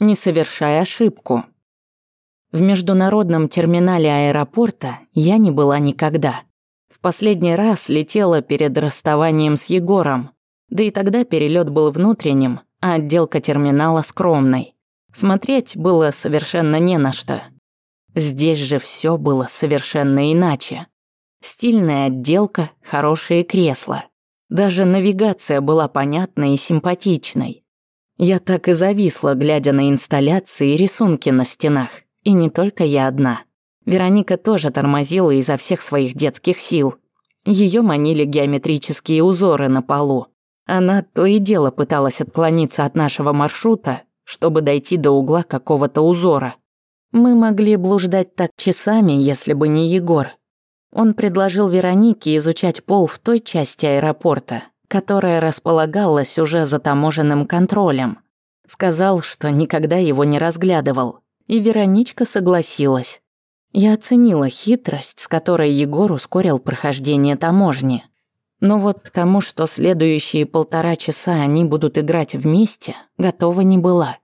не совершая ошибку. В международном терминале аэропорта я не была никогда. В последний раз летела перед расставанием с Егором, да и тогда перелет был внутренним, а отделка терминала скромной. Смотреть было совершенно не на что. Здесь же все было совершенно иначе. Стильная отделка, хорошие кресла. Даже навигация была понятной и симпатичной. Я так и зависла, глядя на инсталляции и рисунки на стенах. И не только я одна. Вероника тоже тормозила изо всех своих детских сил. Ее манили геометрические узоры на полу. Она то и дело пыталась отклониться от нашего маршрута, чтобы дойти до угла какого-то узора. Мы могли блуждать так часами, если бы не Егор. Он предложил Веронике изучать пол в той части аэропорта, которая располагалась уже за таможенным контролем. Сказал, что никогда его не разглядывал, и Вероничка согласилась. Я оценила хитрость, с которой Егор ускорил прохождение таможни. Но вот к тому, что следующие полтора часа они будут играть вместе, готова не была.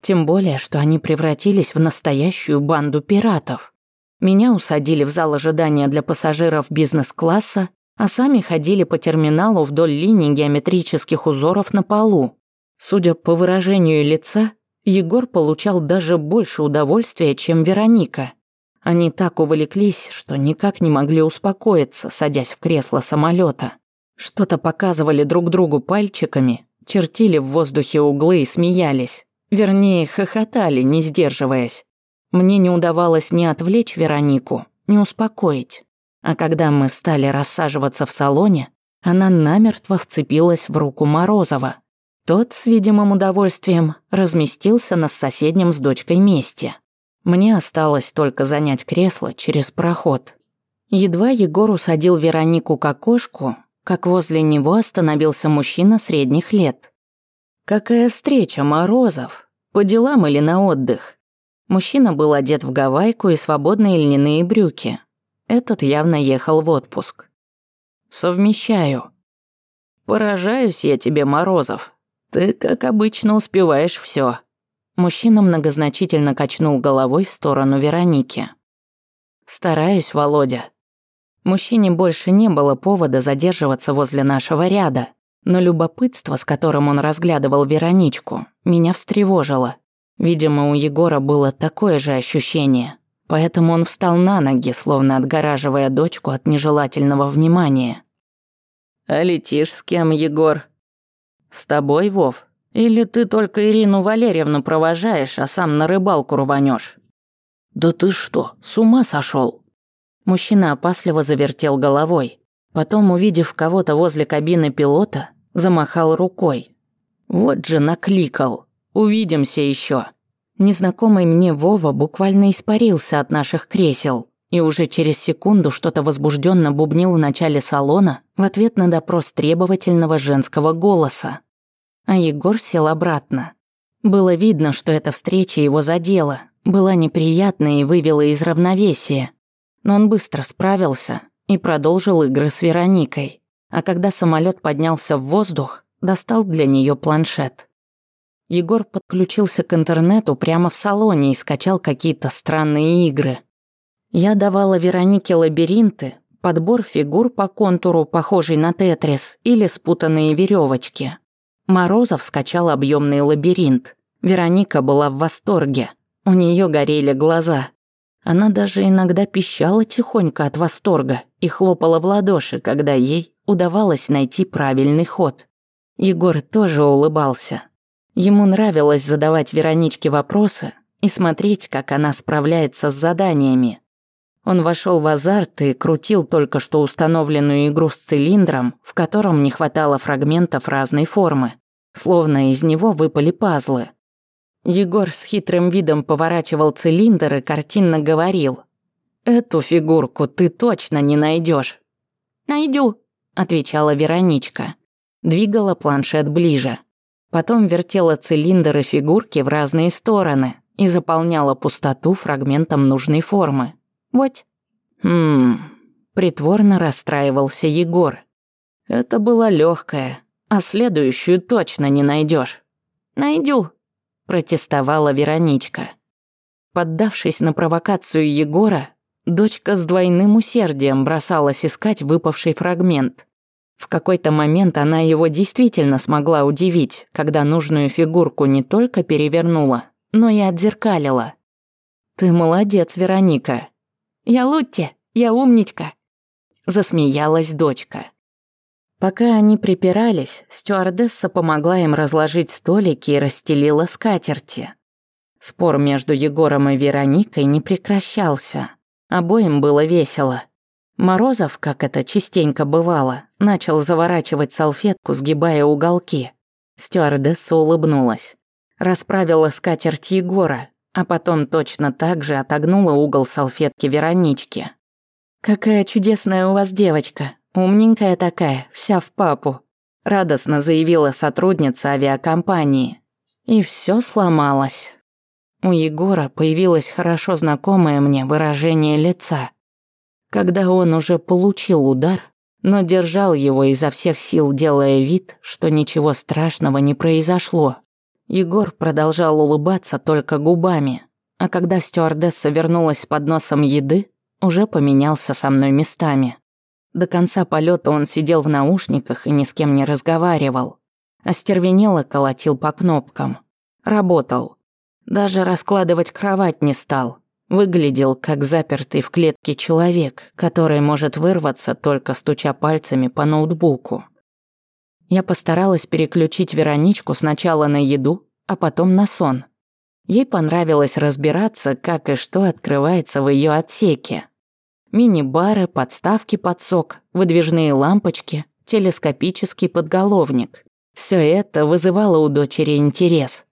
Тем более, что они превратились в настоящую банду пиратов. Меня усадили в зал ожидания для пассажиров бизнес-класса, а сами ходили по терминалу вдоль линий геометрических узоров на полу. Судя по выражению лица, Егор получал даже больше удовольствия, чем Вероника. Они так увлеклись, что никак не могли успокоиться, садясь в кресло самолета. Что-то показывали друг другу пальчиками, чертили в воздухе углы и смеялись. Вернее, хохотали, не сдерживаясь. Мне не удавалось ни отвлечь Веронику, ни успокоить. А когда мы стали рассаживаться в салоне, она намертво вцепилась в руку Морозова. Тот с видимым удовольствием разместился на соседнем с дочкой месте. Мне осталось только занять кресло через проход. Едва Егор усадил Веронику к окошку, как возле него остановился мужчина средних лет. «Какая встреча, Морозов? По делам или на отдых?» Мужчина был одет в гавайку и свободные льняные брюки. Этот явно ехал в отпуск. «Совмещаю. Поражаюсь я тебе, Морозов. Ты, как обычно, успеваешь все. Мужчина многозначительно качнул головой в сторону Вероники. «Стараюсь, Володя». Мужчине больше не было повода задерживаться возле нашего ряда, но любопытство, с которым он разглядывал Вероничку, меня встревожило. Видимо, у Егора было такое же ощущение поэтому он встал на ноги, словно отгораживая дочку от нежелательного внимания. «А летишь с кем, Егор?» «С тобой, Вов? Или ты только Ирину Валерьевну провожаешь, а сам на рыбалку рванешь? «Да ты что, с ума сошел? Мужчина опасливо завертел головой. Потом, увидев кого-то возле кабины пилота, замахал рукой. «Вот же накликал! Увидимся еще. Незнакомый мне Вова буквально испарился от наших кресел и уже через секунду что-то возбужденно бубнил в начале салона в ответ на допрос требовательного женского голоса. А Егор сел обратно. Было видно, что эта встреча его задела, была неприятной и вывела из равновесия. Но он быстро справился и продолжил игры с Вероникой. А когда самолет поднялся в воздух, достал для нее планшет. Егор подключился к интернету прямо в салоне и скачал какие-то странные игры. Я давала Веронике лабиринты, подбор фигур по контуру, похожий на тетрис, или спутанные веревочки. Морозов скачал объемный лабиринт. Вероника была в восторге. У нее горели глаза. Она даже иногда пищала тихонько от восторга и хлопала в ладоши, когда ей удавалось найти правильный ход. Егор тоже улыбался, Ему нравилось задавать Вероничке вопросы и смотреть, как она справляется с заданиями. Он вошел в азарт и крутил только что установленную игру с цилиндром, в котором не хватало фрагментов разной формы, словно из него выпали пазлы. Егор с хитрым видом поворачивал цилиндр и картинно говорил. «Эту фигурку ты точно не найдешь. «Найду», — отвечала Вероничка. Двигала планшет ближе. Потом вертела цилиндры фигурки в разные стороны и заполняла пустоту фрагментом нужной формы. Вот. Хм. Притворно расстраивался Егор. Это было легкое, а следующую точно не найдешь. Найду, протестовала Вероничка. Поддавшись на провокацию Егора, дочка с двойным усердием бросалась искать выпавший фрагмент. В какой-то момент она его действительно смогла удивить, когда нужную фигурку не только перевернула, но и отзеркалила. «Ты молодец, Вероника!» «Я Лутти! Я умничка!» Засмеялась дочка. Пока они припирались, стюардесса помогла им разложить столики и расстелила скатерти. Спор между Егором и Вероникой не прекращался. Обоим было весело. Морозов, как это частенько бывало, начал заворачивать салфетку, сгибая уголки. Стюардесса улыбнулась. Расправила скатерть Егора, а потом точно так же отогнула угол салфетки Веронички. «Какая чудесная у вас девочка, умненькая такая, вся в папу», радостно заявила сотрудница авиакомпании. И все сломалось. У Егора появилось хорошо знакомое мне выражение лица – когда он уже получил удар, но держал его изо всех сил, делая вид, что ничего страшного не произошло. Егор продолжал улыбаться только губами, а когда стюардесса вернулась с подносом еды, уже поменялся со мной местами. До конца полета он сидел в наушниках и ни с кем не разговаривал. Остервенело колотил по кнопкам. Работал. Даже раскладывать кровать не стал. Выглядел как запертый в клетке человек, который может вырваться, только стуча пальцами по ноутбуку. Я постаралась переключить Вероничку сначала на еду, а потом на сон. Ей понравилось разбираться, как и что открывается в ее отсеке. Мини-бары, подставки под сок, выдвижные лампочки, телескопический подголовник. Все это вызывало у дочери интерес.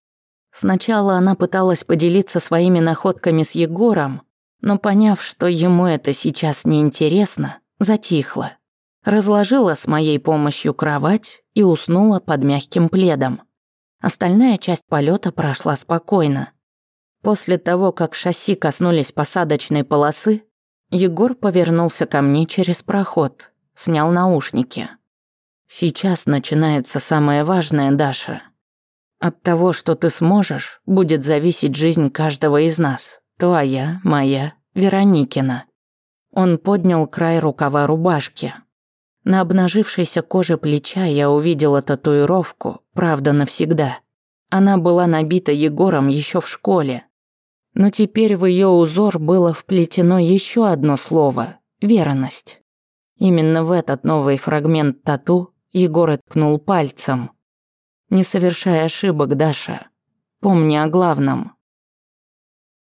Сначала она пыталась поделиться своими находками с Егором, но поняв, что ему это сейчас не интересно, затихла. Разложила с моей помощью кровать и уснула под мягким пледом. Остальная часть полета прошла спокойно. После того, как шасси коснулись посадочной полосы, Егор повернулся ко мне через проход, снял наушники. «Сейчас начинается самое важное, Даша», от того, что ты сможешь, будет зависеть жизнь каждого из нас. Твоя, моя, Вероникина. Он поднял край рукава рубашки. На обнажившейся коже плеча я увидела татуировку, правда, навсегда. Она была набита Егором еще в школе. Но теперь в ее узор было вплетено еще одно слово – верность. Именно в этот новый фрагмент тату Егор откнул пальцем – не совершая ошибок, Даша. Помни о главном.